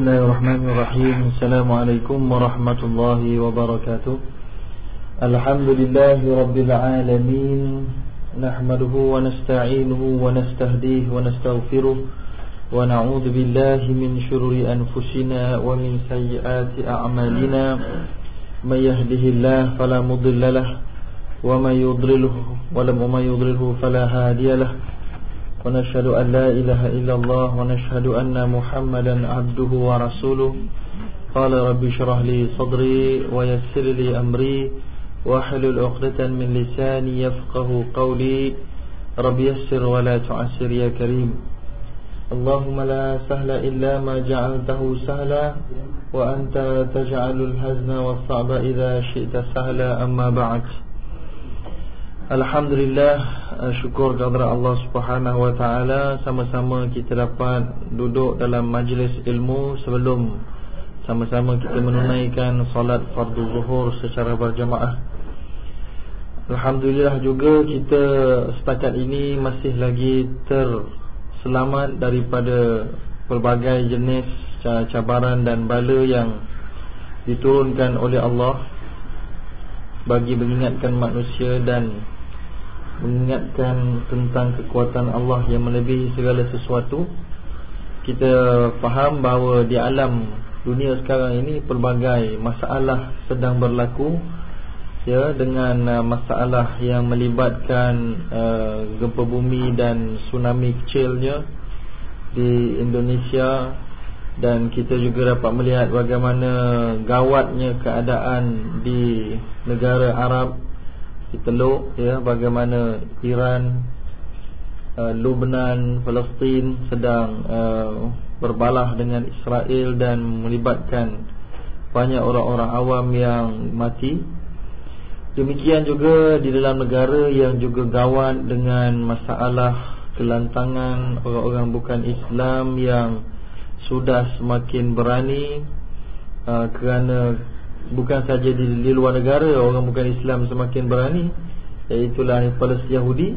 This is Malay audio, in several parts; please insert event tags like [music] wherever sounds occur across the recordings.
بسم الله الرحمن الرحيم السلام عليكم ورحمة الله وبركاته الحمد لله رب العالمين نحمده ونستعينه ونستهديه ونستغفره ونعوذ بالله من شرور أنفسنا ومن سيئات أعمالنا من يهده الله فلا مضل له ومن يضلله ولم يضلله فلا هادي له ونشهد أن لا إله إلا الله ونشهد أن محمدا عبده ورسوله. قال رب شرح لي صدري ويسر لي أمري وحلل عقدة من لساني يفقه قولي. رب يسر ولا تعسر يا كريم. اللهم لا سهل إلا ما جعلته سهلا وأنت تجعل الهزن والصعب إذا شئت سهلا أما بعد. Alhamdulillah uh, syukur kepada Allah Subhanahu wa taala sama-sama kita dapat duduk dalam majlis ilmu sebelum sama-sama kita menunaikan solat fardu zuhur secara berjamaah. Alhamdulillah juga kita setakat ini masih lagi terselamat daripada pelbagai jenis cabaran dan bala yang diturunkan oleh Allah bagi mengingatkan manusia dan mengingatkan tentang kekuatan Allah yang melebihi segala sesuatu kita faham bahawa di alam dunia sekarang ini pelbagai masalah sedang berlaku ya dengan uh, masalah yang melibatkan uh, gempa bumi dan tsunami kecilnya di Indonesia. Dan kita juga dapat melihat bagaimana gawatnya keadaan di negara Arab di Teluk ya bagaimana Iran uh, Lebanon Palestin sedang uh, berbalah dengan Israel dan melibatkan banyak orang-orang awam yang mati. Demikian juga di dalam negara yang juga gawat dengan masalah kelantangan orang-orang bukan Islam yang sudah semakin berani uh, kerana bukan saja di, di luar negara orang bukan Islam semakin berani iaitulah Palestin Yahudi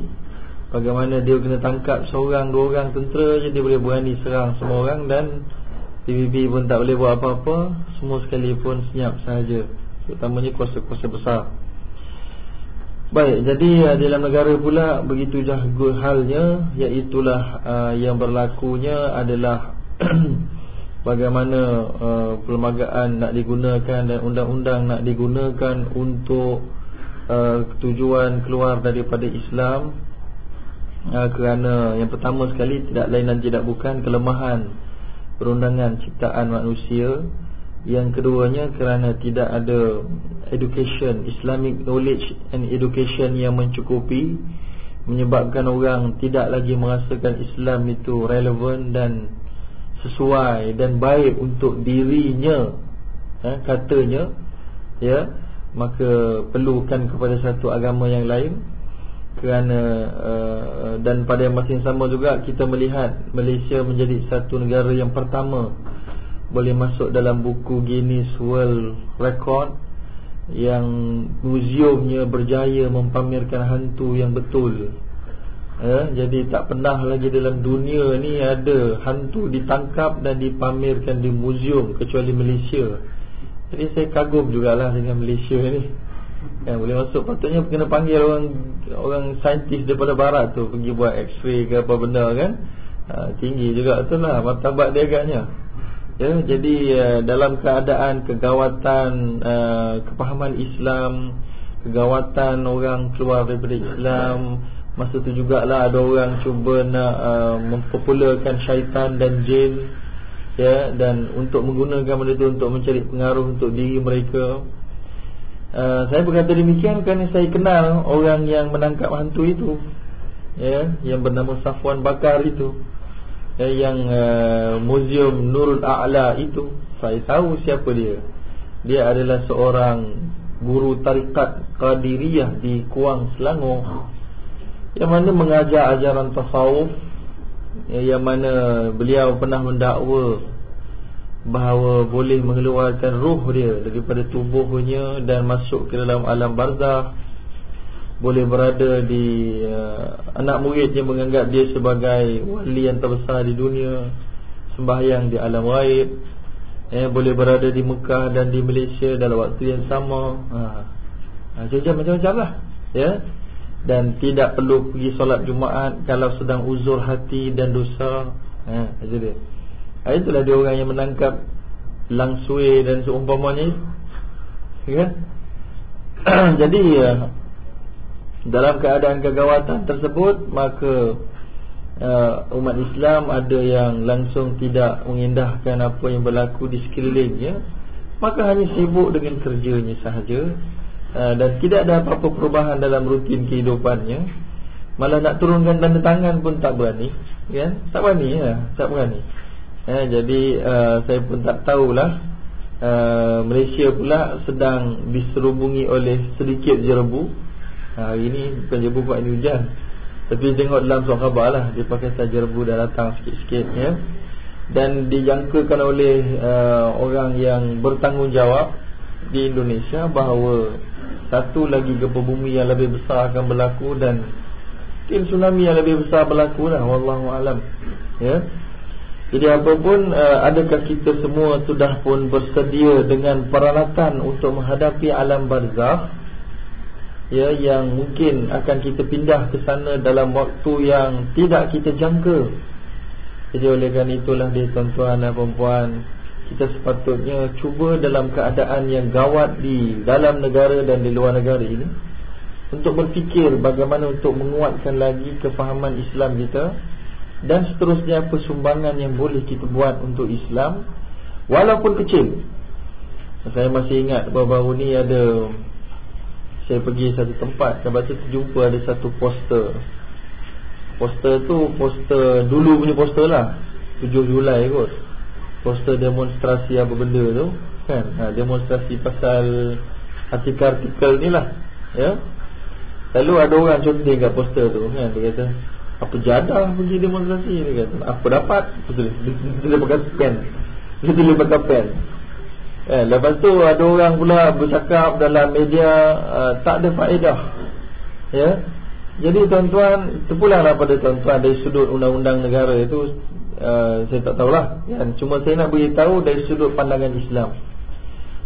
bagaimana dia kena tangkap seorang dua orang tentera je dia boleh berani serang semua orang dan PBB pun tak boleh buat apa-apa semua sekali pun senyap sahaja terutamanya kuasa-kuasa besar. Baik jadi uh, dalam negara pula begitu jaga halnya iaitulah uh, yang berlakunya adalah [clears throat] bagaimana uh, perlembagaan nak digunakan dan undang-undang nak digunakan untuk uh, tujuan keluar daripada Islam. Uh, kerana yang pertama sekali tidak lain dan tidak bukan kelemahan perundangan ciptaan manusia. Yang keduanya kerana tidak ada education Islamic knowledge and education yang mencukupi menyebabkan orang tidak lagi merasakan Islam itu relevan dan sesuai dan baik untuk dirinya eh, katanya ya maka perlukan kepada satu agama yang lain. Kerana uh, dan pada masa yang sama juga kita melihat Malaysia menjadi satu negara yang pertama boleh masuk dalam buku Guinness World Record yang muziumnya berjaya mempamerkan hantu yang betul ya, Jadi tak pernah lagi dalam dunia ni ada hantu ditangkap dan dipamerkan di muzium kecuali Malaysia. Jadi saya kagum jugalah dengan Malaysia ni. Yang boleh masuk. Patutnya kena panggil orang orang saintis daripada barat tu. Pergi buat x-ray ke apa benda kan. Ha, Tinggi juga tu lah. Martabat dia agaknya. Ya, jadi uh, dalam keadaan kegawatan uh, kepahaman Islam, kegawatan orang keluar daripada Islam, Masa tu jugalah ada orang cuba nak uh, mempopularkan syaitan dan jin ya dan untuk menggunakan benda itu untuk mencari pengaruh untuk diri mereka. Uh, saya berkata demikian kerana saya kenal orang yang menangkap hantu itu. Ya, yang bernama Safwan Bakar itu. Ya, yang uh, Museum Nurul A'la itu, saya tahu siapa dia. Dia adalah seorang guru tarikat Qadiriyah di Kuang Selangor yang mana mengajar ajaran tasawuf yang mana beliau pernah mendakwa bahawa boleh mengeluarkan ruh dia daripada tubuhnya dan masuk ke dalam alam barzah boleh berada di uh, anak murid yang menganggap dia sebagai wali yang terbesar di dunia sembahyang di alam gaib eh boleh berada di Mekah dan di Malaysia dalam waktu yang sama. Ha. Ha macam-macam lah, ya. Dan tidak perlu pergi solat Jumaat kalau sedang uzur hati dan dosa. Ha, itu dia. Ha, itulah dia orang yang menangkap langsui dan seumpamanya. Ya. [clears throat] Jadi ya, dalam keadaan kegawatan tersebut maka uh, umat Islam ada yang langsung tidak mengindahkan apa yang berlaku di sekelilingnya maka hanya sibuk dengan kerjanya sahaja dan tidak ada apa-apa perubahan dalam rutin kehidupannya. Malah nak turunkan tanda tangan pun tak berani ya tak berani ya tak berani. Ya, jadi uh, saya pun tak tahulah. Uh, Malaysia pula sedang diserubungi oleh sedikit jerebu hari ini bukan jerebu buat ini hujan. Tapi tengok dalam surat khabar lah Dia pakai saja rebu dah datang sikit-sikit ya. Dan dijangkakan oleh uh, Orang yang bertanggungjawab Di Indonesia bahawa Satu lagi gempa bumi yang lebih besar akan berlaku Dan Mungkin tsunami yang lebih besar berlaku lah Wallahualam Ya. Jadi apapun uh, adakah kita semua sudah pun bersedia dengan peralatan untuk menghadapi alam barzakh? Ya yang mungkin akan kita pindah ke sana dalam waktu yang tidak kita jangka. Jadi oleh kerana itulah dia tuan-tuan dan puan kita sepatutnya cuba dalam keadaan yang gawat di dalam negara dan di luar negara ini untuk berfikir bagaimana untuk menguatkan lagi kefahaman Islam kita dan seterusnya apa sumbangan yang boleh kita buat untuk Islam walaupun kecil. Saya masih ingat baru-baru ni ada saya pergi satu tempat Lepas tu terjumpa ada satu poster Poster tu Poster dulu punya poster lah 7 Julai kot Poster demonstrasi apa benda tu Kan? Ha, Demonstrasi pasal Artikel-artikel ni lah Ya. Lalu ada orang conteng kat poster tu kan? Dia kata Apa jadah pergi demonstrasi Dia kata Apa dapat? Dia, dia, dia pakai pen. Dia tulis pakai pen. Eh, lepas tu ada orang pula bercakap dalam media uh, tak ada faedah. Ya. Jadi tuan-tuan, terpulanglah pada tuan-tuan dari sudut undang-undang negara itu uh, saya tak tahulah. Ya. Cuma saya nak beritahu dari sudut pandangan Islam.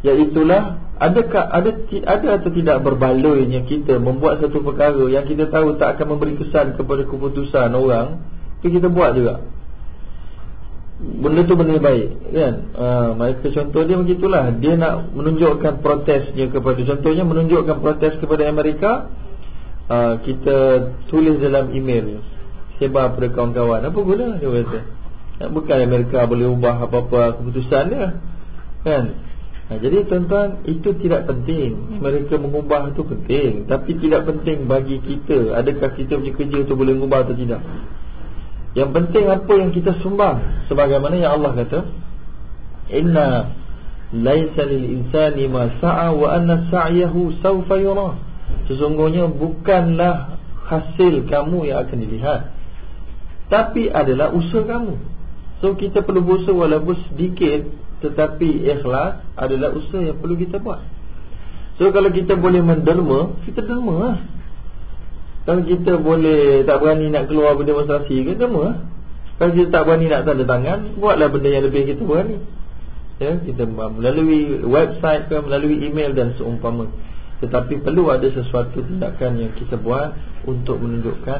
Iaitulah adakah ada ada atau tidak berbaloinya kita membuat satu perkara yang kita tahu tak akan memberi kesan kepada keputusan orang, tapi kita buat juga benda tu benda baik kan uh, contoh dia begitulah dia nak menunjukkan protesnya kepada contohnya menunjukkan protes kepada Amerika uh, kita tulis dalam email sebar pada kawan-kawan apa guna dia kata bukan Amerika boleh ubah apa-apa keputusan dia kan uh, jadi tuan-tuan itu tidak penting mereka mengubah itu penting tapi tidak penting bagi kita adakah kita punya kerja tu boleh mengubah atau tidak yang penting apa yang kita sumbang sebagaimana yang Allah kata inna laisa lil insani ma sa'a wa anna sa'yahu sawfa yura. Sesungguhnya bukanlah hasil kamu yang akan dilihat tapi adalah usaha kamu. So kita perlu berusaha walaupun sedikit tetapi ikhlas adalah usaha yang perlu kita buat. So kalau kita boleh menderma, kita derma lah. Kalau kita boleh tak berani nak keluar berdemonstrasi ke semua Kalau kita tak berani nak tanda tangan Buatlah benda yang lebih kita berani Ya, kita melalui website ke melalui email dan seumpama tetapi perlu ada sesuatu tindakan yang kita buat untuk menunjukkan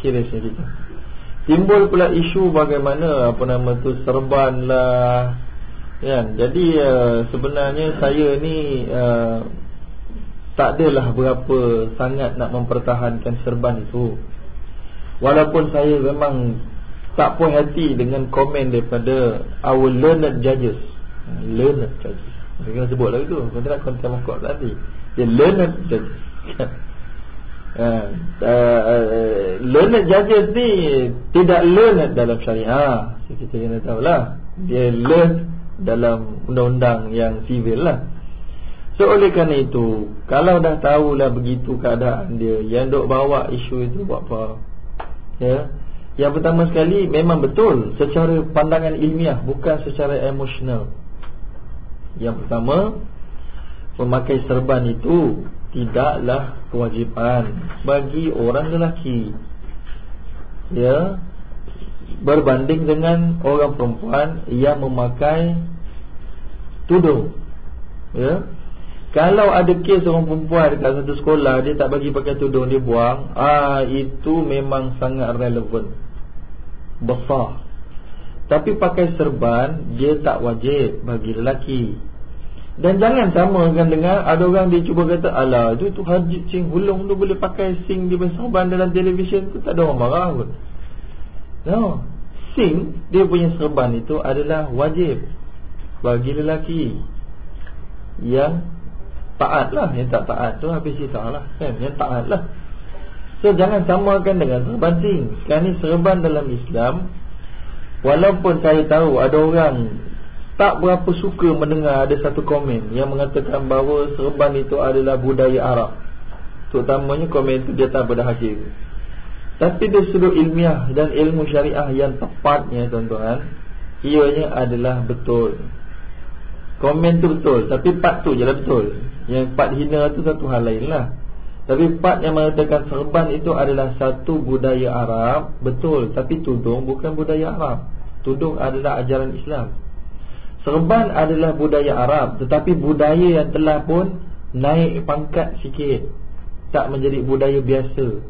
seriousnya kita timbul pula isu bagaimana apa nama tu serban lah. Kan? Jadi uh, sebenarnya saya ni uh, tak adalah berapa sangat nak mempertahankan serban itu. Walaupun saya memang tak puas hati dengan komen daripada our learned judges. Learned judges. Kena sebut lagi tu. Saya nak konten makok tadi? Dia learned judges [laughs] uh, uh, Learned judges ni tidak learned dalam syariah. Kita kena tahulah. Dia learned dalam undang-undang yang civil lah. So oleh kerana itu Kalau dah tahulah begitu keadaan dia Yang duk bawa isu itu buat apa? Ya. Yang pertama sekali memang betul Secara pandangan ilmiah Bukan secara emosional. Yang pertama Memakai serban itu Tidaklah kewajipan Bagi orang lelaki Ya Berbanding dengan orang perempuan Yang memakai tudung. Ya. Kalau ada kes orang perempuan dekat satu sekolah dia tak bagi pakai tudung dia buang, ah itu memang sangat relevan. Besar. Tapi pakai serban dia tak wajib bagi lelaki. Dan jangan samakan dengan ada orang dia cuba kata alah itu tu haji sing hulung tu boleh pakai sing di serban dalam televisyen tu tak ada orang marah pun. No. Sing dia punya serban itu adalah wajib bagi lelaki yang taat lah Yang tak taat tu habis cerita lah kan? Yang taat lah So jangan samakan dengan serban sing Sekarang ni serban dalam Islam Walaupun saya tahu ada orang Tak berapa suka mendengar ada satu komen Yang mengatakan bahawa serban itu adalah budaya Arab. Terutamanya komen itu dia tak pada hakim Tapi dari sudut ilmiah dan ilmu syariah yang tepatnya tuan-tuan Ianya adalah betul. Komen tu betul Tapi part tu je lah betul. Yang part hina tu satu hal lain lah. Tapi part yang mengatakan serban itu adalah Satu budaya Arab Betul. Tapi tudung bukan budaya Arab. Tudung adalah ajaran Islam Serban adalah budaya Arab Tetapi budaya yang telah pun Naik pangkat sikit. Tak menjadi budaya biasa.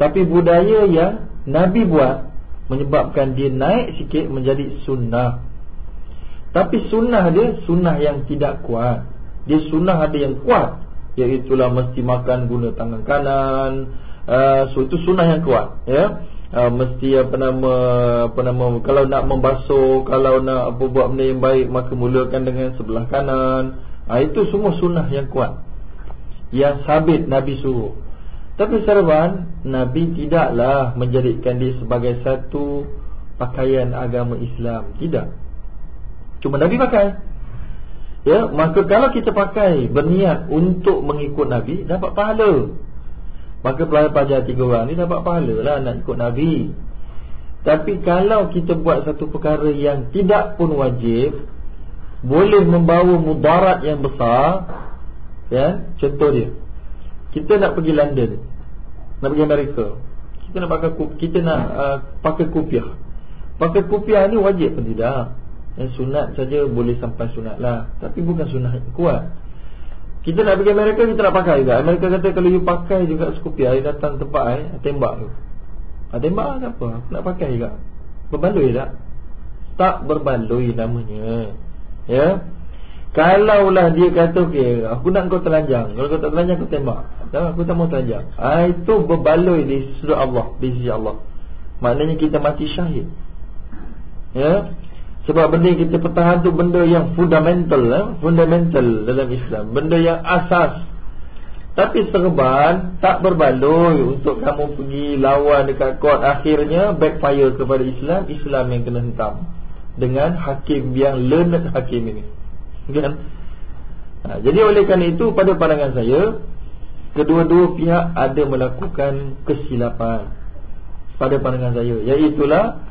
Tapi budaya yang Nabi buat Menyebabkan dia naik sikit menjadi sunnah. Tapi sunnah dia Sunnah yang tidak kuat. Dia sunnah ada yang kuat Iaitulah mesti makan guna tangan kanan uh, So itu sunnah yang kuat Ya uh, Mesti apa nama Apa nama Kalau nak membasuh Kalau nak apa buat benda yang baik Maka mulakan dengan sebelah kanan. Uh, Itu semua sunnah yang kuat. Yang sabit Nabi suruh. Tapi serban Nabi tidaklah menjadikan dia sebagai satu Pakaian agama Islam. Tidak. Cuma Nabi pakai. Ya, maka kalau kita pakai berniat untuk mengikut Nabi dapat pahala. Maka pelajar tiga orang ni dapat pahala lah nak ikut Nabi. Tapi kalau kita buat satu perkara yang tidak pun wajib, boleh membawa mudarat yang besar. Ya, contoh dia. Kita nak pergi London. Nak pergi Amerika. Kita nak pakai kita nak uh, pakai kopiah. Pakai kopiah ni wajib pun tidak? Yang sunat saja boleh sampai sunat lah Tapi bukan sunat kuat Kita nak pergi Amerika kita nak pakai juga. Amerika kata kalau you pakai juga Skopia You datang tempat eh, tembak tu. Ha, Tembak lah apa nak pakai juga. Berbaloi tak? Tak berbaloi namanya. Ya? Kalaulah dia kata okay, Aku nak kau telanjang. Kalau kau tak telanjang aku tembak. Tak, Aku tak mau telanjang. Ha, Itu berbaloi di sudut Allah Di sisi Allah. Maknanya kita mati syahid. Ya sebab benda yang kita pertahan tu benda yang fundamental eh? Fundamental dalam Islam. Benda yang asas. Tapi serban tak berbaloi Untuk kamu pergi lawan dekat court. Akhirnya backfire kepada Islam Islam yang kena hentam. Dengan hakim yang learned hakim ini. Kan? Ha, jadi oleh kerana itu pada pandangan saya Kedua-dua pihak ada melakukan kesilapan. Pada pandangan saya Iaitulah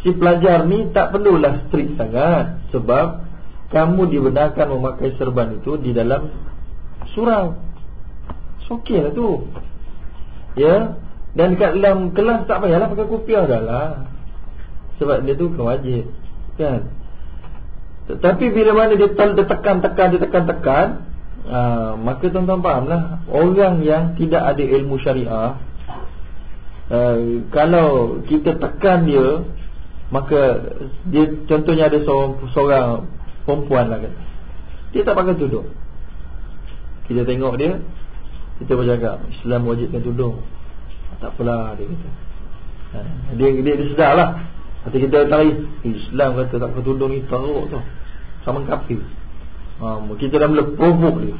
si pelajar ni tak perlulah strict sangat sebab kamu dibenarkan memakai serban itu di dalam surau. So okey lah tu. Ya. Dan dekat dalam kelas tak payahlah pakai kopiah dah lah. Sebab dia tu bukan wajib. Kan? Tapi bila mana dia tekan-tekan, dia tekan-tekan, uh, maka tuan-tuan fahamlah. Orang yang tidak ada ilmu syariah, uh, kalau kita tekan dia, Maka dia contohnya ada seorang, seorang perempuan lah kan. Dia tak pakai tudung. Kita tengok dia, kita bercakap Islam wajibkan tudung. Tak apalah dia kata. Ha, dia dia, dia sedar lah. Nanti kita tarik Islam kata tak pakai tudung ni teruk tu. Sama kafir. Ha, kita dah mula provoke dia.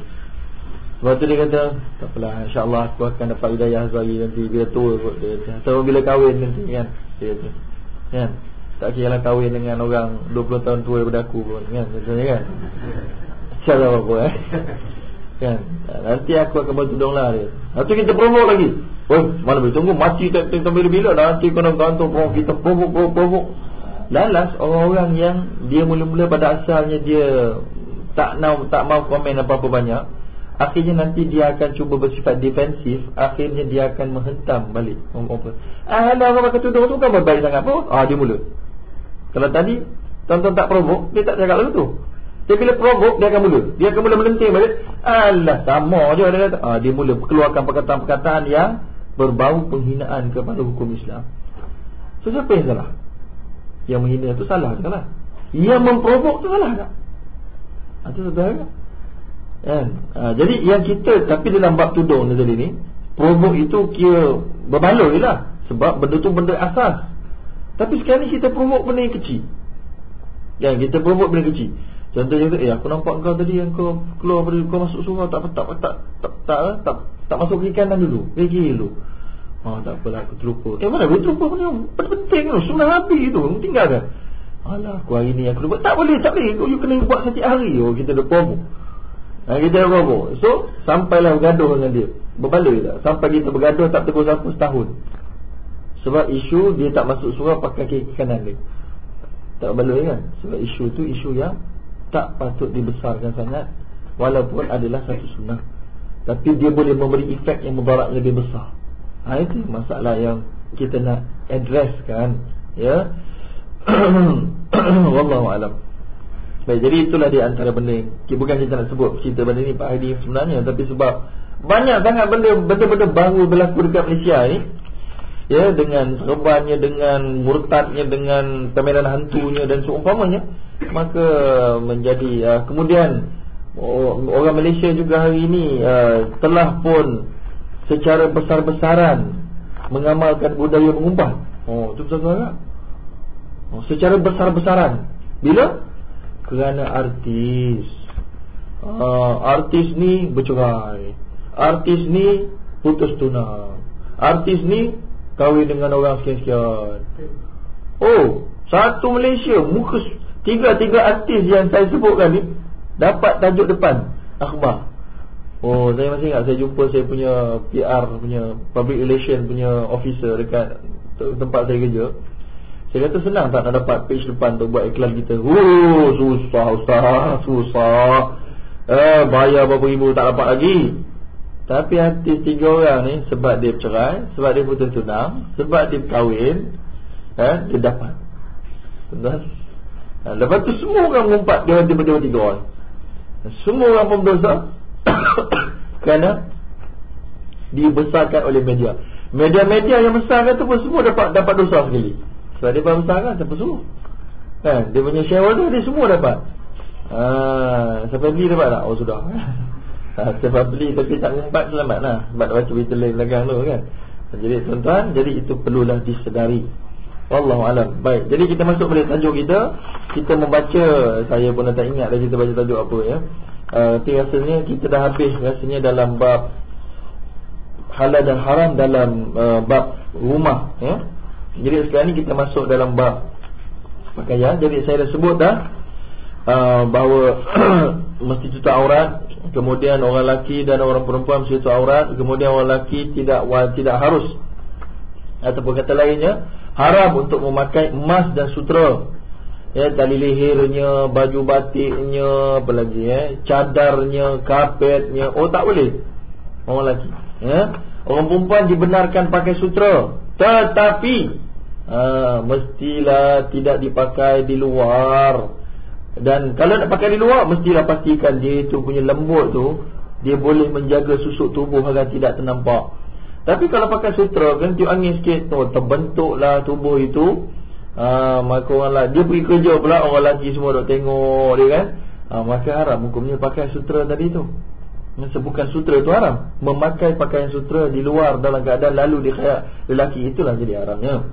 Sebab tu dia kata Tak apalah insyaAllah aku akan dapat hidayah Zahir nanti Bila tua kot dia kata Atau bila kahwin nanti kan Dia kata Kan tak kira lah kahwin dengan orang 20 tahun tua daripada aku pun kan? Contohnya kan? Cara apa-apa eh? Kan? Nanti aku akan bertudung lah dia. Nanti kita promote lagi. Oh mana boleh tunggu? Mati tak sampai bila Nanti kena gantung promote Kita promote promote promote. Lalas orang-orang yang Dia mula-mula pada asalnya dia Tak mau tak mau komen apa-apa banyak Akhirnya nanti dia akan cuba bersifat defensif Akhirnya dia akan menghentam balik. Ah, orang pakai tudung tu kan baik sangat pun. Ah, dia mula kalau tadi Tuan-tuan tak provoke Dia tak cakap lalu tu Dia bila provoke dia akan mula. Dia akan mula melenting balik. Alah sama je dia kata. Ah dia mula keluarkan perkataan-perkataan yang berbau penghinaan kepada hukum Islam. So siapa yang salah? Yang menghina tu salah ke salah? Yang memprovok tu salah tak? Itu ah, satu hal kan? Ha, jadi yang kita Tapi dalam bab tudung ni tadi ni Provok itu kira Berbaloi lah Sebab benda tu benda asas Tapi sekarang ni kita provok benda yang kecil. Yang kita provok benda kecil. Contohnya tu Eh aku nampak kau tadi Yang kau keluar dari Kau masuk surau tak tak tak tak tak, tak, tak, tak, tak masuk kiri kanan dulu Kiri dulu. Oh tak apalah aku terlupa. Eh mana boleh terlupa pun Penting tu Sunnah Nabi tu Tinggalkan. Alah aku hari ni aku lupa. Tak boleh tak boleh. You kena buat setiap hari. Oh kita ada promo. Ha, Kita ada promo. So sampailah bergaduh dengan dia. Berbaloi tak? Sampai kita bergaduh tak tegur siapa setahun Sebab isu dia tak masuk surah pakai kaki kanan dia. Tak berbaloi kan? Sebab isu tu isu yang Tak patut dibesarkan sangat Walaupun adalah satu sunnah. Tapi dia boleh memberi efek yang mudarat lebih besar. Ha, Itu masalah yang kita nak address kan? Ya? [coughs] Wallahu alam. Baik, jadi itulah di antara benda Bukan kita nak sebut cerita benda ni Pak Hadi sebenarnya Tapi sebab banyak sangat benda Benda-benda baru berlaku dekat Malaysia ni Ya, dengan serbannya Dengan murtadnya Dengan permainan hantunya dan seumpamanya Maka menjadi uh, Kemudian Orang Malaysia juga hari ini uh, Telah pun Secara besar-besaran Mengamalkan budaya mengumpat Oh, itu betul-betul oh, Secara besar-besaran. Bila? Kerana artis. Uh, Artis ni bercerai. Artis ni putus tunang Artis ni kahwin dengan orang sekian-sekian Oh Satu Malaysia Muka Tiga-tiga artis yang saya sebutkan ni Dapat tajuk depan Akhbar Oh saya masih ingat Saya jumpa saya punya PR punya Public relation punya officer Dekat tempat saya kerja saya kata senang tak nak dapat page depan tu buat iklan kita. Oh, susah ustaz, susah. Eh, bayar berapa ribu tak dapat lagi. Tapi hati tiga orang ni sebab dia bercerai, sebab dia putus tunang, sebab dia berkahwin, eh, dia dapat. Tuan. Nah, lepas tu semua orang mengumpat dia tiba-tiba tiga orang. Semua orang pun berdosa [coughs] kerana dibesarkan oleh media. Media-media yang besar kata pun semua dapat dapat dosa sekali. Sebab dia besar kan Siapa suruh kan? Dia punya shareholder Dia semua dapat ha, Siapa beli dapat tak Oh sudah [laughs] ha, Siapa beli tapi tak ngumpat Selamat lah Sebab baca berita lain belakang tu kan? Jadi tuan-tuan Jadi itu perlulah disedari. Wallahualam Baik Jadi kita masuk pada tajuk kita. Kita membaca Saya pun tak ingat dah kita baca tajuk apa ya. Uh, Tapi rasanya kita dah habis Rasanya dalam bab Halal dan haram dalam uh, bab rumah ya. Jadi sekarang ni kita masuk dalam bab pakaian. Jadi saya dah sebut dah uh, bahawa [clears throat] mesti tutup aurat, kemudian orang lelaki dan orang perempuan tutup aurat, kemudian orang lelaki tidak tidak harus ataupun kata lainnya haram untuk memakai emas dan sutra. Ya, tali lehernya, baju batiknya, apa lagi ya, cadarnya, kapetnya, oh tak boleh. Orang lelaki, ya. Orang perempuan dibenarkan pakai sutra. Tetapi ha, Mestilah tidak dipakai di luar Dan kalau nak pakai di luar Mestilah pastikan dia itu punya lembut tu Dia boleh menjaga susuk tubuh Agar tidak ternampak. Tapi kalau pakai sutra Kan tiup angin sikit tu Terbentuklah tubuh itu. Ha, Maka orang lah Dia pergi kerja pula Orang lelaki semua duk tengok dia kan? Ha, Maka haram hukumnya pakai sutra tadi tu. Bukan sutra itu haram. Memakai pakaian sutra di luar Dalam keadaan lalu di khayak lelaki Itulah jadi haramnya.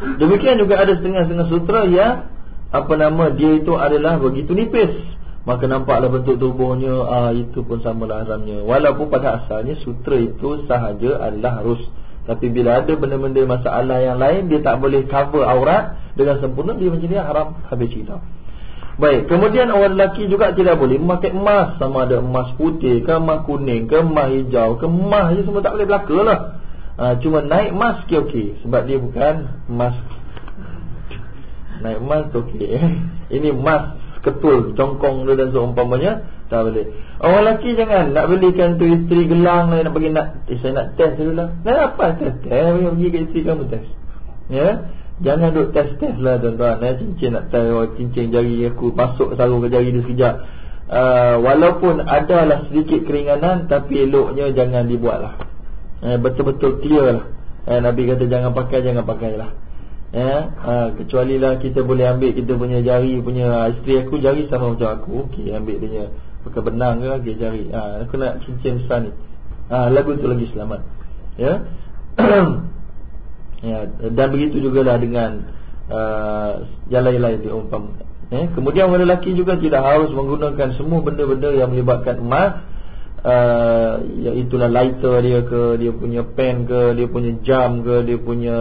Demikian juga ada setengah-setengah sutra yang Apa nama dia itu adalah begitu nipis. Maka nampaklah bentuk tubuhnya ah, Itu pun samalah haramnya Walaupun pada asalnya sutra itu sahaja adalah harus. Tapi bila ada benda-benda masalah yang lain Dia tak boleh cover aurat Dengan sempurna dia menjadi haram Habis cerita. Baik, kemudian orang lelaki juga tidak boleh memakai emas. Sama ada emas putih ke emas kuning ke emas hijau ke emas je semua tak boleh belaka lah. Ha, cuma naik emas okey okey. Sebab dia bukan emas. Naik emas okey. [laughs] Ini emas ketul jongkong dan seumpamanya tak boleh. Orang lelaki jangan nak belikan tu isteri gelang nak bagi nak eh, saya nak test dulu lah. Nak apa test? Test pergi ke isteri kamu test. Ya. Jangan duk test-test lah tuan-tuan eh. Cincin nak test oh, Cincin jari aku Masuk sarung ke jari dia sekejap uh, Walaupun adalah sedikit keringanan Tapi eloknya jangan dibuat lah eh, Betul-betul clear lah eh, Nabi kata jangan pakai Jangan pakai lah eh, uh, Kecuali lah kita boleh ambil Kita punya jari punya Isteri aku jari sama macam aku. Okey ambil dia Pakai benang ke okay, jari. Uh, Aku nak cincin besar ni. Uh, Lagu tu lagi selamat. Ya? [coughs] Ya, Dan begitu juga lah dengan uh, Yang lain-lain diumpam ya, Kemudian orang lelaki juga tidak harus menggunakan Semua benda-benda yang melibatkan emas. Uh, Iaitulah lighter dia ke Dia punya pen ke Dia punya jam ke Dia punya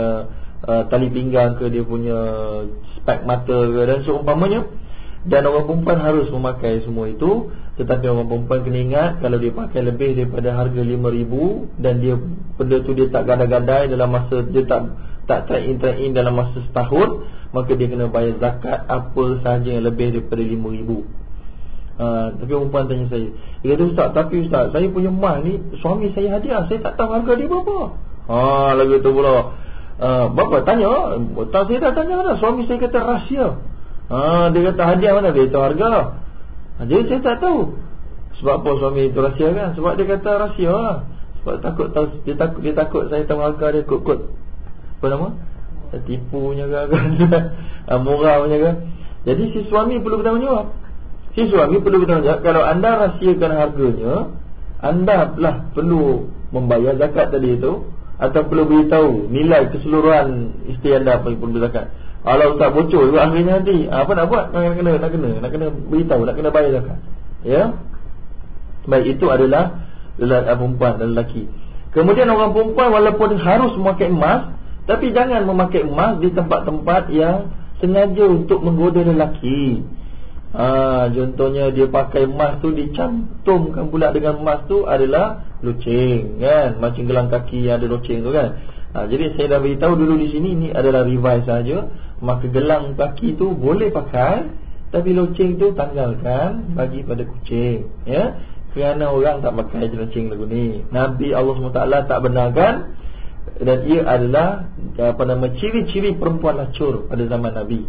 uh, tali pinggang ke Dia punya spek mata ke Dan seumpamanya Dan orang perempuan harus memakai semua itu. Tetapi orang perempuan kena ingat Kalau dia pakai lebih daripada harga RM5,000 Dan dia benda tu dia tak gadai-gadai Dalam masa dia tak tak track-in-track-in dalam masa setahun Maka dia kena bayar zakat apa sahaja yang lebih daripada RM5,000 uh, Tapi perempuan tanya saya Dia kata Ustaz, tapi Ustaz Saya punya emas ni Suami saya hadiah Saya tak tahu harga dia berapa. Haa, lagu tu pula uh, Bapa tanya Tak saya dah tanya dah Suami saya kata rahsia Ha, dia kata hadiah mana dia tahu harga. Ha, jadi saya tak tahu. Sebab apa suami itu rahsia kan? Sebab dia kata rahsia lah. Sebab takut tahu dia takut dia takut saya tahu harga dia kot-kot. Apa nama? Tipunya ke ha, [laughs] murahnya ke? Jadi si suami perlu bertanggungjawab. Si suami perlu bertanggungjawab kalau anda rahsiakan harganya, anda lah perlu membayar zakat tadi itu atau perlu beritahu nilai keseluruhan isteri anda apa perlu zakat. Kalau tak bocor juga akhirnya nanti Apa nak buat? Nak kena, nak kena, nak kena beritahu Nak kena bayar zakat Ya Baik, itu adalah Lelaki perempuan dan lelaki Kemudian orang perempuan walaupun harus memakai emas Tapi jangan memakai emas Di tempat-tempat yang Sengaja untuk menggoda lelaki ha, Contohnya dia pakai emas tu Dicantumkan pula dengan emas tu Adalah loceng kan? Macam gelang kaki yang ada loceng tu kan? Ha, Jadi saya dah beritahu dulu di sini Ini adalah revise saja. Maka gelang kaki tu boleh pakai Tapi loceng tu tanggalkan Bagi pada kucing Ya? Kerana orang tak pakai loceng lagu ni. Nabi Allah SWT tak benarkan Dan ia adalah Apa nama Ciri-ciri perempuan lacur Pada zaman Nabi.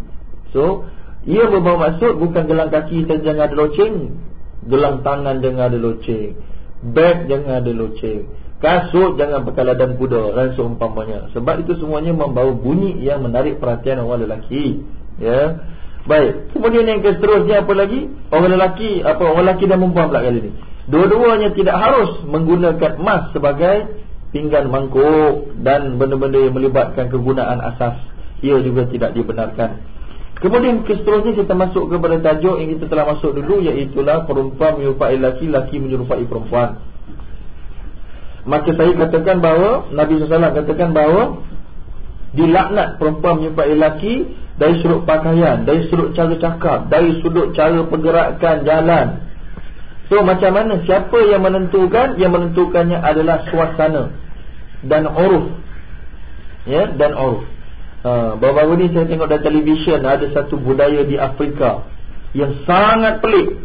So Ia berbawa maksud Bukan gelang kaki saja ada loceng Gelang tangan jangan ada loceng Bag jangan ada loceng Kasut jangan pakai ladang kuda dan seumpamanya. Sebab itu semuanya membawa bunyi yang menarik perhatian orang lelaki. Ya. Baik. Kemudian yang seterusnya apa lagi? Orang lelaki, apa orang lelaki dan perempuan pula kali ini. Dua-duanya tidak harus menggunakan emas sebagai pinggan mangkuk dan benda-benda yang melibatkan kegunaan asas. Ia juga tidak dibenarkan. Kemudian seterusnya kita masuk kepada tajuk yang kita telah masuk dulu iaitu perempuan menyerupai lelaki, lelaki menyerupai perempuan. Maka saya katakan bahawa Nabi SAW katakan bahawa Dilaknat perempuan menyebabkan lelaki Dari sudut pakaian Dari sudut cara cakap Dari sudut cara pergerakan jalan. So macam mana? Siapa yang menentukan? Yang menentukannya adalah suasana Dan uruf. Ya Dan uruf ha, Baru-baru ni saya tengok dalam televisyen Ada satu budaya di Afrika Yang sangat pelik.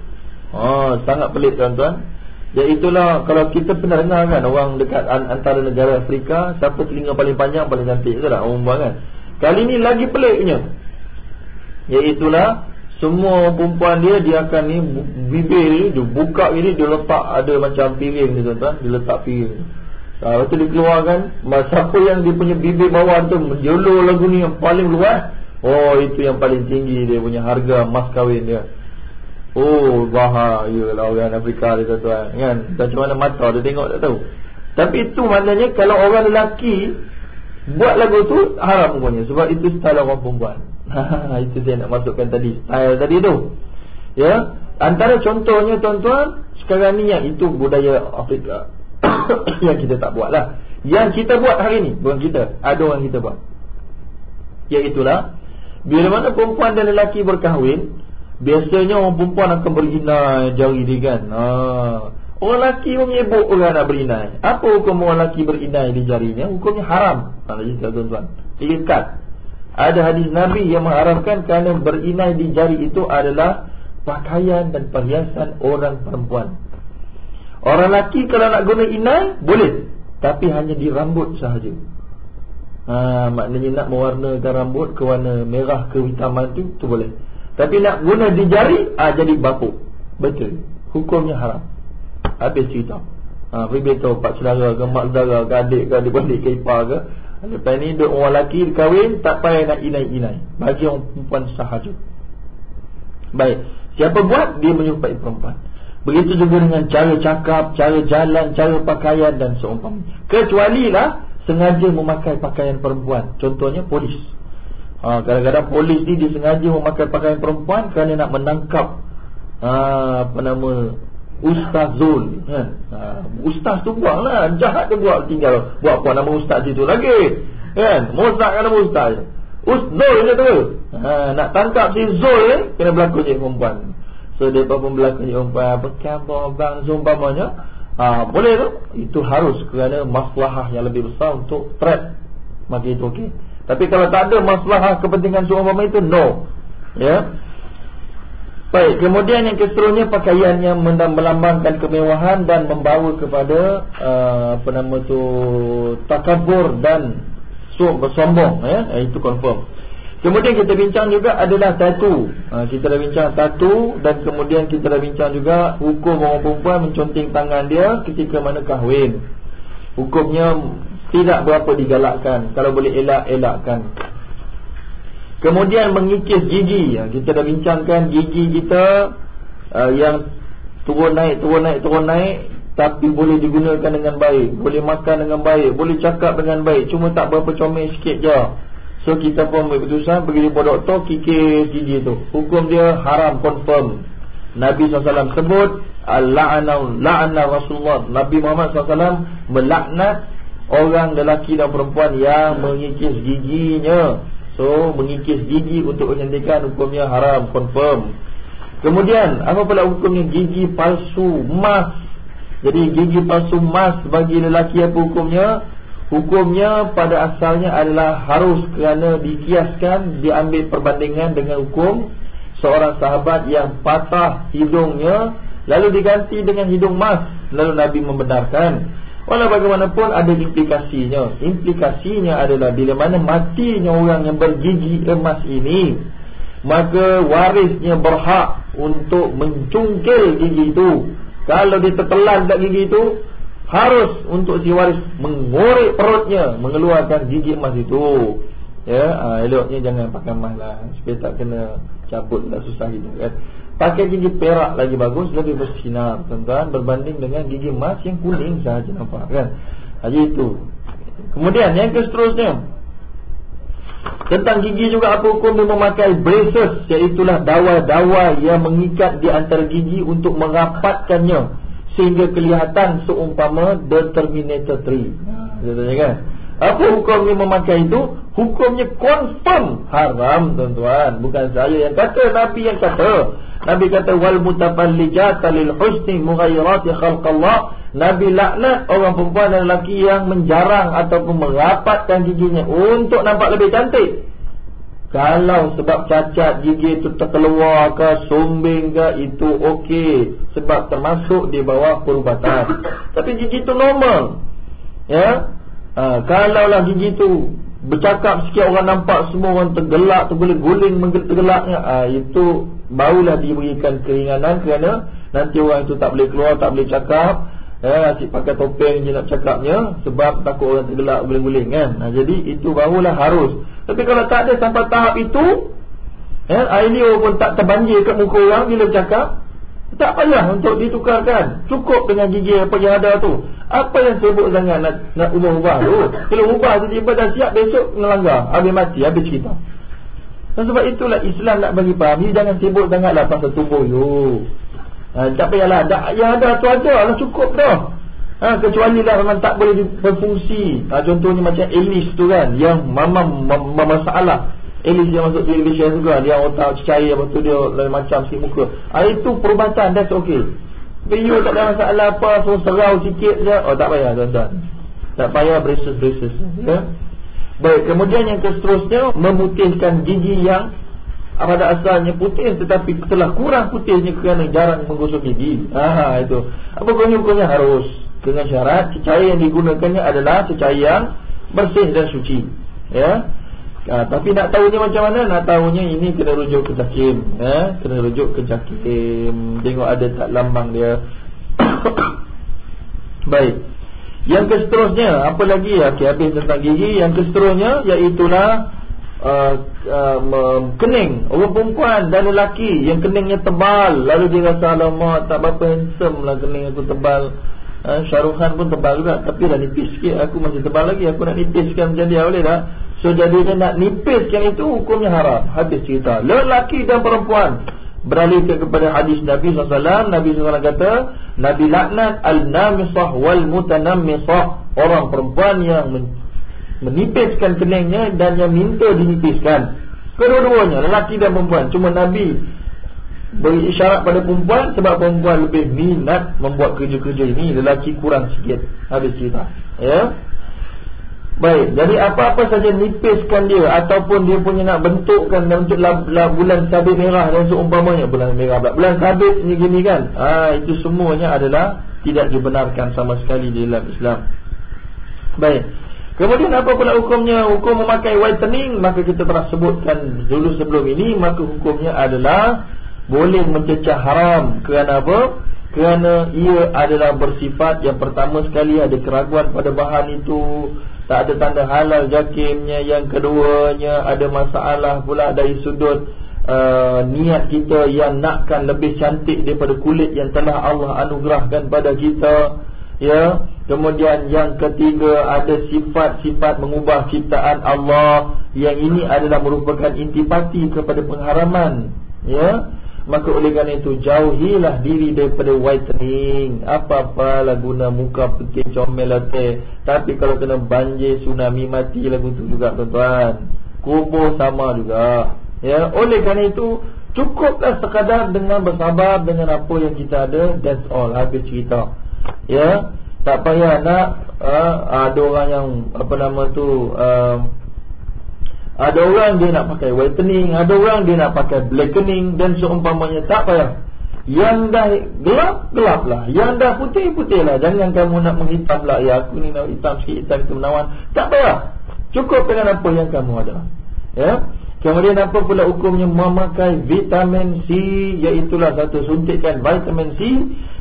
Ha, Sangat pelik tuan-tuan. Iaitulah kalau kita pernah dengar kan Orang dekat antara negara Afrika Siapa telinga paling panjang paling cantik Itu lah buang kan. Kali ni lagi peliknya. Iaitulah Semua perempuan dia Dia akan ni Bibir ni Dia buka ini Dia letak ada macam piring ni tuan-tuan. Dia letak piring Lepas tu dia keluarkan Siapa yang dia punya bibir bawah tu Menjolor lagu ni yang paling luas? Oh itu yang paling tinggi Dia punya harga mas kahwin dia. Oh bahaya lah orang Afrika ni tuan-tuan. Kan? Macam mana mata dia tengok tak tahu. Tapi itu maknanya kalau orang lelaki Buat lagu tu haram punya Sebab itu style orang perempuan. [laughs] Itu saya nak masukkan tadi Style tadi tu. Ya? Antara contohnya tuan-tuan Sekarang ni yang itu budaya Afrika [laughs] Yang kita tak buat lah. Yang kita buat hari ni Bukan kita Ada orang kita buat. Iaitulah Bila mana perempuan dan lelaki berkahwin Biasanya orang perempuan akan berinai jari dia kan. Ha. Orang lelaki menyebut orang nak berinai Apa hukum orang lelaki berinai di jarinya? Hukumnya haram. Ha, tuan-tuan. Ikat Ada hadis Nabi yang mengharamkan Kerana berinai di jari itu adalah Pakaian dan perhiasan orang perempuan Orang lelaki kalau nak guna inai Boleh. Tapi hanya di rambut sahaja. Ha, Maknanya nak mewarnakan rambut ke warna merah ke hitaman tu tu boleh. Tapi nak guna di jari ha, Jadi bapuk Betul. Hukumnya haram. Habis cerita. Ha, beritahu pak saudara ke mak saudara ke adik ke adik-adik ke ipar ke. Lepas ni orang lelaki kahwin Tak payah nak inai-inai. Bagi orang perempuan sahaja. Baik. Siapa buat dia menyupai perempuan Begitu juga dengan cara cakap, cara jalan, cara pakaian dan seumpamanya. Kecuali lah sengaja memakai pakaian perempuan. Contohnya polis. Ha, kadang-kadang ha, polis ni dia sengaja memakai pakaian perempuan kerana nak menangkap ha, apa nama Ustaz Zul. Ha, ha, ustaz tu buang lah. Jahat dia buat tinggal. Buat apa nama ustaz itu lagi. Kan? Mozart kan nama ustaz. Ustaz je tu. Ha, nak tangkap si Zul ni, kena berlaku je perempuan. So mereka pun berlaku jumpa Apa khabar bang Zumpamanya ha, Boleh tu. Itu harus kerana maslahah yang lebih besar Untuk trap Maka itu okey? Tapi kalau tak ada maslahah kepentingan Zumpama itu No. Ya? Baik, kemudian yang keseterusnya pakaian yang melambangkan kemewahan dan membawa kepada uh, apa nama tu takabur dan sombong ya? Itu confirm. Kemudian kita bincang juga adalah tatu. Ha, kita dah bincang tatu dan kemudian kita dah bincang juga hukum orang perempuan menconting tangan dia ketika mana kahwin. Hukumnya tidak berapa digalakkan. Kalau boleh elak-elakkan. Kemudian mengikis gigi. Ha, kita dah bincangkan gigi kita uh, yang turun naik, turun naik, turun naik. Tapi boleh digunakan dengan baik. Boleh makan dengan baik. Boleh cakap dengan baik. Cuma tak berapa comel sikit je. So kita pun ambil keputusan Pergi jumpa doktor Kikis gigi tu. Hukum dia haram confirm. Nabi SAW sebut La'anau La'ana Rasulullah. Nabi Muhammad SAW Melaknat Orang lelaki dan perempuan Yang mengikis giginya. So mengikis gigi untuk kecantikan Hukumnya haram confirm. Kemudian Apa pula hukumnya? Gigi palsu Emas. Jadi gigi palsu emas Bagi lelaki apa hukumnya Hukumnya pada asalnya adalah harus kerana dikiaskan diambil perbandingan dengan hukum seorang sahabat yang patah hidungnya lalu diganti dengan hidung emas lalu Nabi membenarkan. Walau bagaimanapun ada implikasinya. Implikasinya adalah bila mana matinya orang yang bergigi emas ini maka warisnya berhak untuk mencungkil gigi itu. Kalau ditetelan tak gigi itu harus untuk si waris mengorek perutnya mengeluarkan gigi emas itu. Ya ha, eloknya jangan pakai emas lah supaya tak kena cabut lah susah itu kan. Pakai gigi perak lagi bagus lebih bersinar tuan-tuan berbanding dengan gigi emas yang kuning sahaja nampak kan? Haji itu kemudian yang seterusnya tentang gigi juga apa hukum dia memakai braces iaitulah dawai-dawai yang mengikat di antara gigi untuk merapatkannya sehingga kelihatan seumpama The Terminator 3. Dia tanya kan? Apa hukumnya memakai itu? Hukumnya confirm haram tuan-tuan. Bukan saya yang kata, Nabi yang kata. Nabi kata wal mutafallijata lil husni mughayyirati khalqallah. Nabi laknat orang perempuan dan lelaki yang menjarang ataupun merapatkan giginya untuk nampak lebih cantik. Kalau sebab cacat gigi itu terkeluar ke sumbing ke itu okey sebab termasuk di bawah perubatan. [coughs] Tapi gigi itu normal. Ya. Ha, kalaulah gigi itu bercakap sikit orang nampak semua orang tergelak terguling-guling menggelaknya ha, itu barulah diberikan keringanan kerana nanti orang itu tak boleh keluar tak boleh cakap ya asyik pakai topeng je nak cakapnya sebab takut orang tergelak guling-guling kan? Ha, jadi itu barulah harus. Tapi kalau tak ada sampai tahap itu ya, Air pun tak terbanjir kat muka orang bila bercakap Tak payah untuk ditukarkan. Cukup dengan gigi apa yang ada tu. Apa yang sibuk sangat nak, nak ubah-ubah tu? Kalau ubah tu tiba dah siap besok melanggar Habis mati, habis cerita. Dan sebab itulah Islam nak bagi faham jangan sibuk sangatlah pasal tubuh tu ha, Tak payahlah Yang ada tu ada lah. Cukup dah. Ha, Kecuali lah memang tak boleh berfungsi. Ha, Contohnya macam Elis tu kan Yang memang bermasalah Elis yang masuk television juga Dia otak cair Lepas tu dia lain macam sikit muka. Ha, Itu perubatan That's okay. You tak ada masalah apa So serau sikit je. Oh tak payah tuan-tuan. Tak payah braces-braces ya? Baik kemudian yang seterusnya Memutihkan gigi yang pada asalnya putih tetapi telah kurang putihnya kerana jarang menggosok gigi. Ah itu. Apa hukumnya harus dengan syarat cecair yang digunakannya adalah cecair yang bersih dan suci. Ya Ha, tapi nak tahunya macam mana? Nak tahunya ini kena rujuk ke Jakim eh? Kena rujuk ke Jakim Tengok ada tak lambang dia [coughs] Baik Yang seterusnya Apa lagi? Okay, habis tentang gigi Yang seterusnya Iaitulah uh, uh, Kening. Orang perempuan dan lelaki Yang keningnya tebal. Lalu dia rasa Alamak tak berapa handsome lah Kening aku tebal. Uh, Syaruhan pun tebal juga. Tapi dah nipis sikit. Aku masih tebal lagi. Aku nak nipiskan macam dia. Boleh tak? So jadinya nak nipiskan itu hukumnya haram. Hadis cerita. Lelaki dan perempuan. Beralih ke kepada hadis Nabi SAW Nabi SAW kata Nabi laknat al-namisah wal-mutanamisah Orang perempuan yang menipiskan keningnya Dan yang minta dinipiskan. Kedua-duanya Lelaki dan perempuan. Cuma Nabi Beri isyarat pada perempuan Sebab perempuan lebih minat Membuat kerja-kerja ini. Lelaki kurang sikit Habis cerita. Ya? Baik, jadi apa-apa saja nipiskan dia Ataupun dia punya nak bentukkan Untuk bulan sabit merah dan seumpamanya Bulan merah pula. Bulan sabit ni gini kan? Ha, Itu semuanya adalah Tidak dibenarkan sama sekali di dalam Islam. Baik Kemudian apa pula hukumnya? Hukum memakai whitening Maka kita telah sebutkan dulu sebelum ini Maka hukumnya adalah Boleh mencecah haram. Kerana apa? Kerana ia adalah bersifat Yang pertama sekali ada keraguan pada bahan itu tak ada tanda halal jakimnya Yang keduanya ada masalah pula dari sudut uh, Niat kita yang nakkan lebih cantik daripada kulit Yang telah Allah anugerahkan pada kita Ya, Kemudian yang ketiga ada sifat-sifat mengubah ciptaan Allah. Yang ini adalah merupakan intipati kepada pengharaman. Ya Maka oleh kerana itu jauhilah diri daripada whitening. Apa-apalah guna muka putih comel latih Tapi kalau kena banjir tsunami mati lagu tu juga tuan-tuan Kubur sama juga. Ya, Oleh kerana itu cukuplah sekadar dengan bersabar dengan apa yang kita ada. That's all. Habis cerita Ya Tak payah nak uh, Ada orang yang apa nama tu uh, ada orang dia nak pakai whitening Ada orang dia nak pakai blackening Dan seumpamanya tak payah. Yang dah gelap, gelap lah Yang dah putih, putih lah Jangan kamu nak menghitam lah Ya aku ni nak hitam sikit, hitam itu menawan. Tak payah. Cukup dengan apa yang kamu ada. Ya? Kemudian apa pula hukumnya memakai vitamin C Iaitulah satu suntikan vitamin C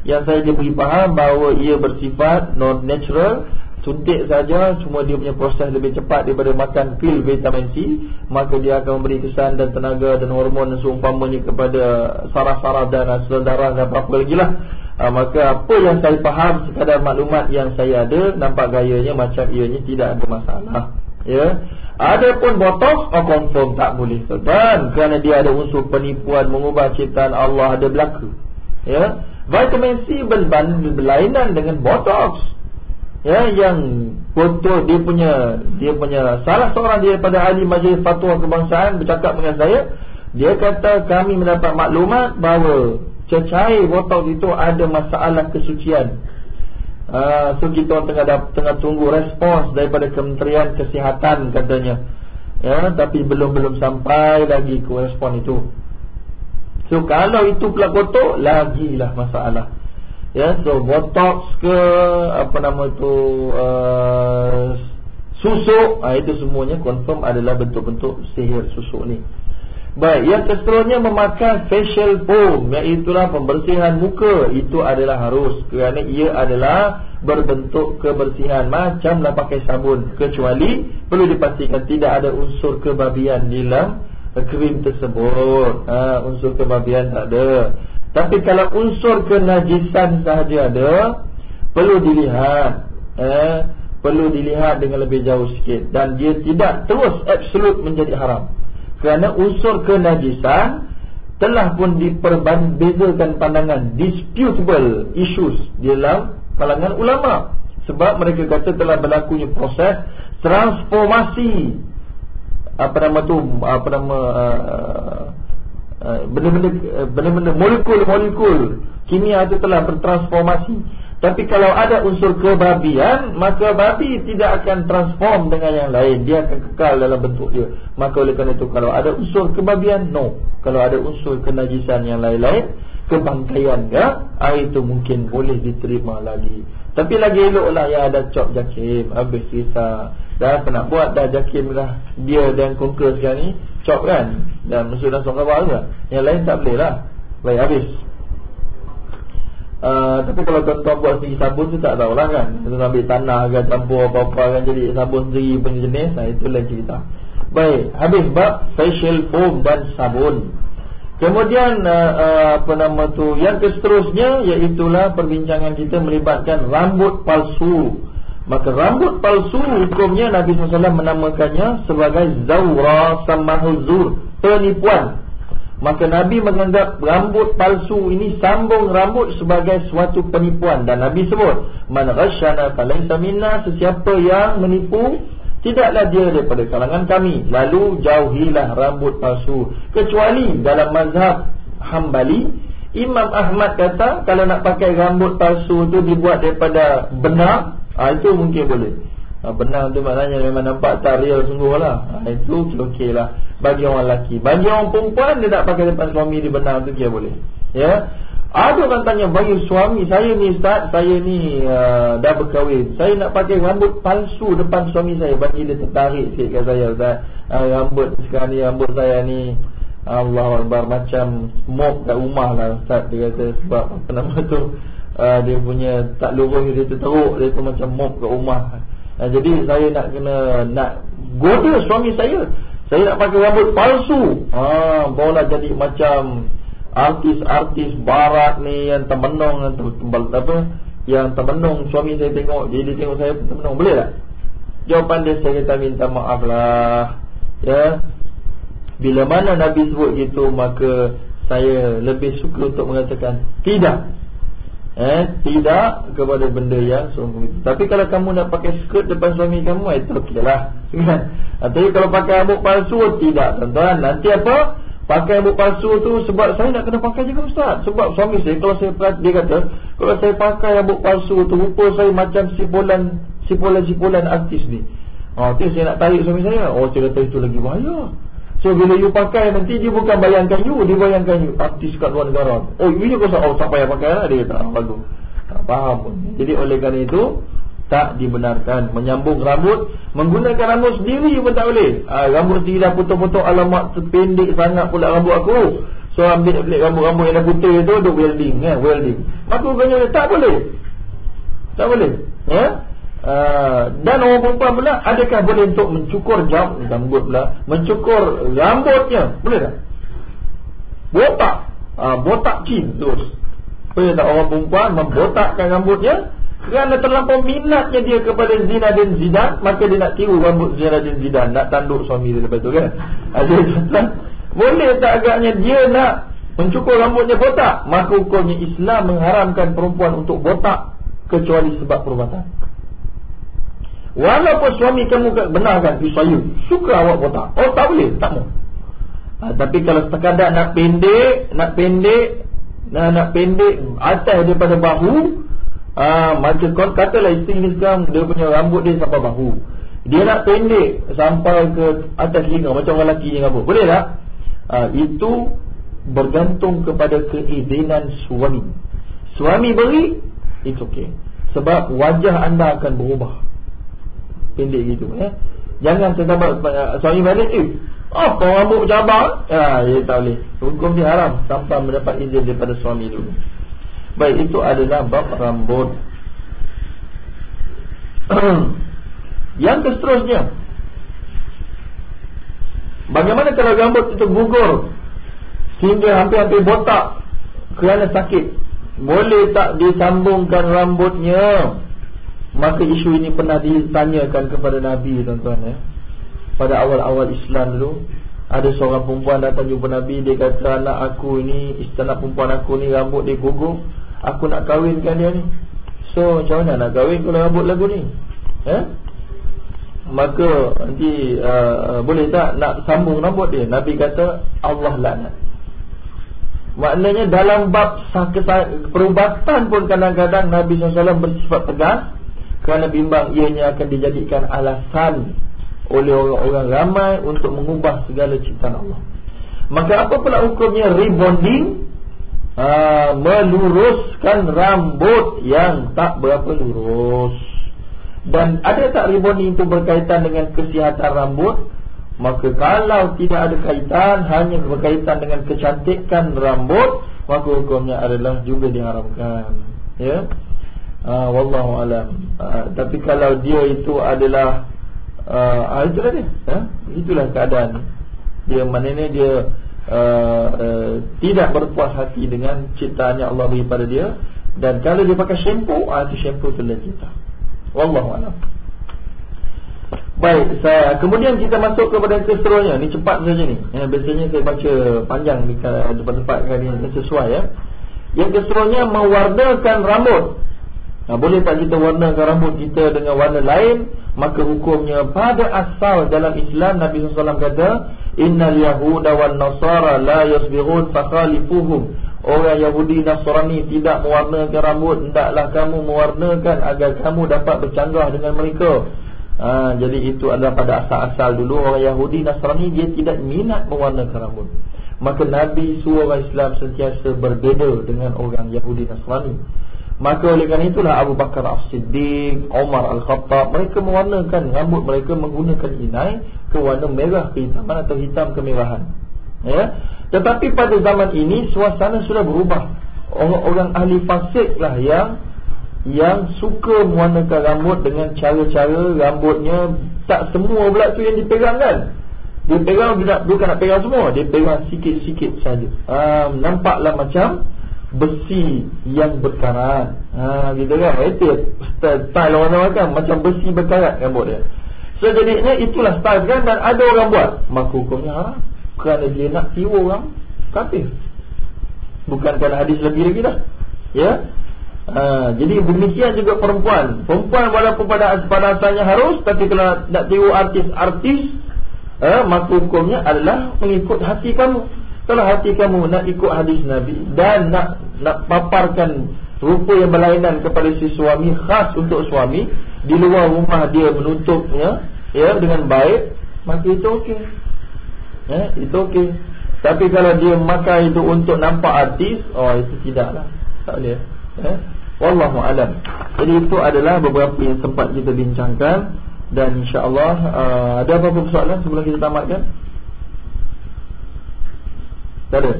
Yang saya diberi faham bahawa ia bersifat non-natural suntik saja cuma dia punya proses lebih cepat daripada makan pil vitamin C maka dia akan memberi kesan dan tenaga dan hormon seumpamanya kepada saraf-saraf dan asal darah dan apa-apa lagi lah. Ha, maka apa yang saya faham sekadar maklumat yang saya ada nampak gayanya macam ianya tidak ada masalah. Ya? Ada pun botox oh confirm tak boleh tuan kerana dia ada unsur penipuan mengubah ciptaan Allah ada berlaku ya vitamin C berlainan dengan botox. Ya yang foto dia punya dia punya salah seorang dia pada ahli majlis fatwa kebangsaan bercakap dengan saya dia kata kami mendapat maklumat bahawa cecair botol itu ada masalah kesucian. Uh, so kita tengah tengah tunggu respons daripada kementerian kesihatan katanya. Ya tapi belum belum sampai lagi ke respon itu so kalau itu pula kotor lagilah masalah. Ya so botox ke apa nama tu uh, susuk uh, itu semuanya confirm adalah bentuk-bentuk sihir susuk ni. Baik yang seterusnya memakai facial foam iaitu pembersihan muka. Itu adalah harus kerana ia adalah berbentuk kebersihan. Macamlah pakai sabun kecuali perlu dipastikan tidak ada unsur kebabian dalam krim tersebut. Ha, unsur kebabian tak ada. Tapi kalau unsur kenajisan sahaja ada Perlu dilihat. Eh, Perlu dilihat dengan lebih jauh sikit. Dan dia tidak terus absolut menjadi haram. Kerana unsur kenajisan Telah pun diperbezakan pandangan Disputable issues Dalam kalangan ulama. Sebab mereka kata telah berlakunya proses Transformasi Apa nama tu Apa nama uh, Eh, benda-benda eh, benda-benda molekul-molekul kimia itu telah bertransformasi. Tapi kalau ada unsur kebabian maka babi tidak akan transform dengan yang lain. Dia akan kekal dalam bentuk dia. Maka oleh kerana itu kalau ada unsur kebabian no. Kalau ada unsur kenajisan yang lain-lain kebangkaian ya air itu mungkin boleh diterima lagi. Tapi lagi eloklah yang ada cop jakim habis sisa Dah apa nak buat Dah jakim dah Dia dan Conquer sekarang ni Chop kan? Dan masuk dalam surat khabar juga. Yang lain tak boleh lah. Baik habis. Uh, Tapi kalau tuan-tuan buat sendiri sabun tu Tak tahulah kan? Tuan-tuan ambil tanah ke Campur apa-apa kan Jadi sabun sendiri punya jenis. Nah, Itu lain cerita. Baik Habis bab Facial foam dan sabun. Kemudian uh, uh, apa nama tu? Yang seterusnya iaitulah perbincangan kita melibatkan rambut palsu Maka rambut palsu hukumnya Nabi SAW menamakannya sebagai Zawra Samahuzur Penipuan. Maka Nabi menganggap rambut palsu ini sambung rambut sebagai suatu penipuan. Dan Nabi sebut Man ghasyana falaysa minna Sesiapa yang menipu Tidaklah dia daripada kalangan kami. Lalu jauhilah rambut palsu. Kecuali dalam mazhab Hambali Imam Ahmad kata Kalau nak pakai rambut palsu itu dibuat daripada benar ha, Itu mungkin boleh. Ha, Benar tu maknanya memang nampak tak real sungguh lah ha, Itu okey lah. Bagi orang lelaki. Bagi orang perempuan dia nak pakai depan suami dia benar tu dia boleh. Ya? Ada orang tanya bagi suami saya ni Ustaz Saya ni uh, dah berkahwin. Saya nak pakai rambut palsu depan suami saya. Bagi dia tertarik sikit kat saya Ustaz. Uh, Rambut sekarang ni rambut saya ni Allah Akbar macam mop kat rumah lah Ustaz Dia kata. Sebab apa nama tu uh, dia punya tak lurus dia tu teruk dia tu macam mop kat rumah. Uh, jadi saya nak kena nak goda suami saya. Saya nak pakai rambut palsu. Ha barulah jadi macam artis-artis barat ni yang termenung tembal apa yang termenung. Suami saya tengok jadi dia tengok saya termenung. Boleh tak? Jawapan dia saya kata minta maaf lah. Ya. Bila mana Nabi sebut gitu maka saya lebih suka untuk mengatakan tidak eh tidak kepada benda yang sungguh itu. Tapi kalau kamu nak pakai skirt depan suami kamu itu okeylah. Kan? Tapi kalau pakai rambut palsu tidak tuan-tuan. Nanti apa? Pakai rambut palsu tu sebab saya nak kena pakai juga ustaz. Sebab suami saya kalau saya dia kata kalau saya pakai rambut palsu tu rupa saya macam sipulan sipulan-sipulan artis ni. Oh, tu saya nak tarik suami saya. Oh, kata itu lagi bahaya. So bila you pakai nanti dia bukan bayangkan you Dia bayangkan you. Artis kat luar negara. Oh you kau oh tak payah pakai lah. Dia tak bagus. Tak faham pun. Jadi oleh kerana itu Tak dibenarkan. Menyambung rambut. Menggunakan rambut sendiri pun tak boleh. Ha, Rambut sendiri dah putus-putus Alamak terpendek sangat pula rambut aku. So ambil rambut-rambut yang dah putih tu Duk welding eh, welding. Maka kena tak boleh. Tak boleh. Ya Uh, dan orang perempuan pula adakah boleh untuk mencukur rambut pula? Mencukur rambutnya boleh tak? Botak. Uh, botak chin terus. Boleh tak orang perempuan membotakkan rambutnya? Kerana terlampau minatnya dia kepada zina dan zidan maka dia nak tiru rambut zina dan zidan. Nak tanduk suami dia lepas tu kan? [laughs] Ada boleh tak agaknya dia nak mencukur rambutnya botak? Maka hukumnya Islam mengharamkan perempuan untuk botak kecuali sebab perubatan Walaupun suami kamu benarkan saya suka awak botak. Oh tak boleh, tak mau. Ha, tapi kalau sekadar nak pendek, nak pendek, nak, nak pendek atas daripada bahu, ha, macam kau katalah isteri ni sekarang dia punya rambut dia sampai bahu. Dia nak pendek sampai ke atas telinga macam orang lelaki yang apa. Boleh tak? Ha, itu bergantung kepada keizinan suami. Suami beri, it's okay. Sebab wajah anda akan berubah pendek gitu ya. Jangan terdapat suami balik eh apa rambut cabar? Ya, ya tak boleh. Hukum dia haram tanpa mendapat izin daripada suami dulu. Baik, itu adalah bab rambut. [clears throat] Yang seterusnya Bagaimana kalau rambut itu gugur Sehingga hampir-hampir botak Kerana sakit Boleh tak disambungkan rambutnya Maka isu ini pernah ditanyakan kepada Nabi tuan-tuan ya. Pada awal-awal Islam dulu Ada seorang perempuan datang jumpa Nabi Dia kata anak aku ini Istana perempuan aku ni rambut dia gugur Aku nak kahwinkan dia ni. So macam mana nak kahwin kalau rambut lagu ni? Ya? Maka nanti uh, Boleh tak nak sambung rambut dia? Nabi kata Allah laknat. Maknanya dalam bab perubatan pun kadang-kadang Nabi SAW bersifat tegas kerana bimbang ianya akan dijadikan alasan oleh orang-orang ramai untuk mengubah segala ciptaan Allah. Maka apa pula hukumnya rebonding? Ha, meluruskan rambut yang tak berapa lurus. Dan ada tak rebonding itu berkaitan dengan kesihatan rambut Maka kalau tidak ada kaitan Hanya berkaitan dengan kecantikan rambut Maka hukumnya adalah juga diharamkan Ya uh, Wallahualam uh, Tapi kalau dia itu adalah uh, Itulah dia ya? Itulah keadaan Dia maknanya dia uh, uh, Tidak berpuas hati dengan Ciptaan yang Allah beri pada dia Dan kalau dia pakai shampoo uh, Itu shampoo tu lah kita Wallahualam Baik, saya kemudian kita masuk kepada keseruannya. Ni cepat saja ni. Ya, biasanya saya baca panjang di tempat-tempat kali sesuai ya. Yang keseruannya mewarnakan rambut. Nah, boleh tak kita warnakan rambut kita dengan warna lain? Maka hukumnya pada asal dalam Islam Nabi SAW kata, Innal Yahuda wal Nasara la yasbihun fakhalifuhum. Orang Yahudi Nasrani tidak mewarnakan rambut, hendaklah kamu mewarnakan agar kamu dapat bercanggah dengan mereka ha, Jadi itu adalah pada asal-asal dulu Orang Yahudi Nasrani dia tidak minat mewarnakan rambut Maka Nabi suruh Islam sentiasa berbeza dengan orang Yahudi Nasrani Maka oleh kerana itulah Abu Bakar As-Siddiq, Umar Al-Khattab Mereka mewarnakan rambut mereka menggunakan inai Ke warna merah kehitaman atau hitam kemerahan. Ya? Tetapi pada zaman ini suasana sudah berubah. Orang-orang ahli fasik lah yang yang suka mewarnakan rambut dengan cara-cara rambutnya. Tak semua pula tu yang dipegang kan? Dia nak, bukan nak pegang semua. Dia pegang sikit-sikit saja. Um, nampaklah macam besi yang berkarat. Ha, gitu kan? Itu style orang-orang kan macam besi berkarat rambut dia. So jadinya itulah style kan dan ada orang buat. Maka hukumnya haram kerana dia nak tiru orang kafir bukan kerana hadis lebih lagi dah. Ya? Ha, jadi demikian juga perempuan. Perempuan walaupun pada asalnya harus tapi kalau nak tiru artis-artis eh, maka hukumnya adalah mengikut hati kamu. Kalau hati kamu nak ikut hadis Nabi dan nak nak paparkan rupa yang berlainan kepada si suami khas untuk suami di luar rumah dia menutupnya ya dengan baik maka itu okey. Ya, itu okey. Tapi kalau dia memakai itu untuk nampak artis, oh itu tidaklah. Tak boleh. Ya. Wallahu alam. Jadi itu adalah beberapa yang sempat kita bincangkan dan insya-Allah uh, ada apa-apa soalan sebelum kita tamatkan? Tak ada.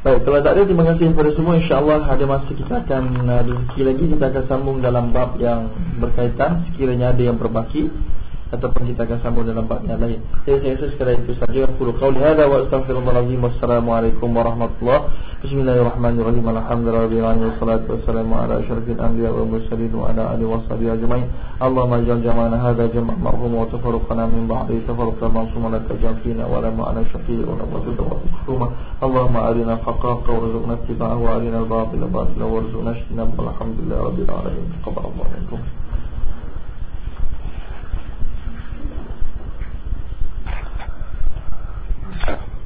Baik, kalau tak ada terima kasih kepada semua. insya-Allah ada masa kita akan uh, rezeki lagi. Kita akan sambung dalam bab yang berkaitan. Sekiranya ada yang berbaki ataupun kita akan sambung dalam bab yang lain. Jadi saya rasa sekadar itu saja. Aku qauli hadza wa astaghfirullahalazim. Wassalamualaikum warahmatullahi Bismillahirrahmanirrahim. Alhamdulillahirabbil wassalatu wassalamu ala asyrafil anbiya'i wal mursalin wa ala alihi washabihi ajmain. Allahumma ij'al jama'ana hadza jam'an marhum wa tafarraqana min ba'di tafarraqan ma'suman la tajafina wa la ma'ana shafi'un wa wa hukuma. Allahumma arina haqqaqa warzuqna ittiba'ahu wa arina al-batila batila warzuqna ijtinaba. Alhamdulillahirabbil alamin. Taqabbalallahu minkum. Yeah.